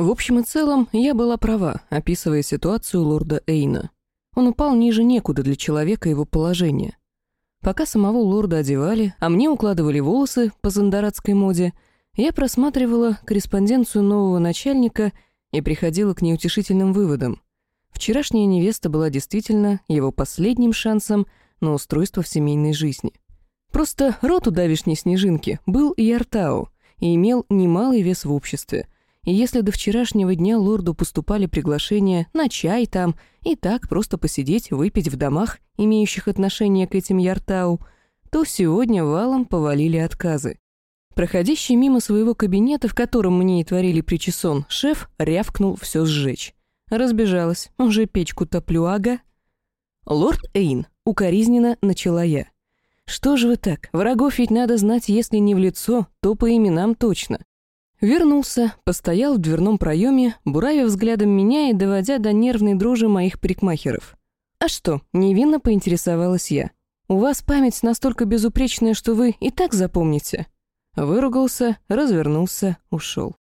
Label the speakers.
Speaker 1: В общем и целом, я была права, описывая ситуацию лорда Эйна. Он упал ниже некуда для человека его положения. Пока самого лорда одевали, а мне укладывали волосы по зандаратской моде, я просматривала корреспонденцию нового начальника и приходила к неутешительным выводам. Вчерашняя невеста была действительно его последним шансом на устройство в семейной жизни. Просто рот у давишней снежинки был Яртау и имел немалый вес в обществе — и если до вчерашнего дня лорду поступали приглашения на чай там и так просто посидеть, выпить в домах, имеющих отношение к этим Яртау, то сегодня валом повалили отказы. Проходящий мимо своего кабинета, в котором мне и творили причесон, шеф рявкнул все сжечь. Разбежалась, уже печку топлю, ага. «Лорд Эйн», — укоризненно начала я. «Что же вы так? Врагов ведь надо знать, если не в лицо, то по именам точно. Вернулся, постоял в дверном проеме, буравя взглядом меня и доводя до нервной дрожи моих парикмахеров. «А что?» — невинно поинтересовалась я. «У вас память настолько безупречная, что вы и так запомните». Выругался, развернулся, ушел.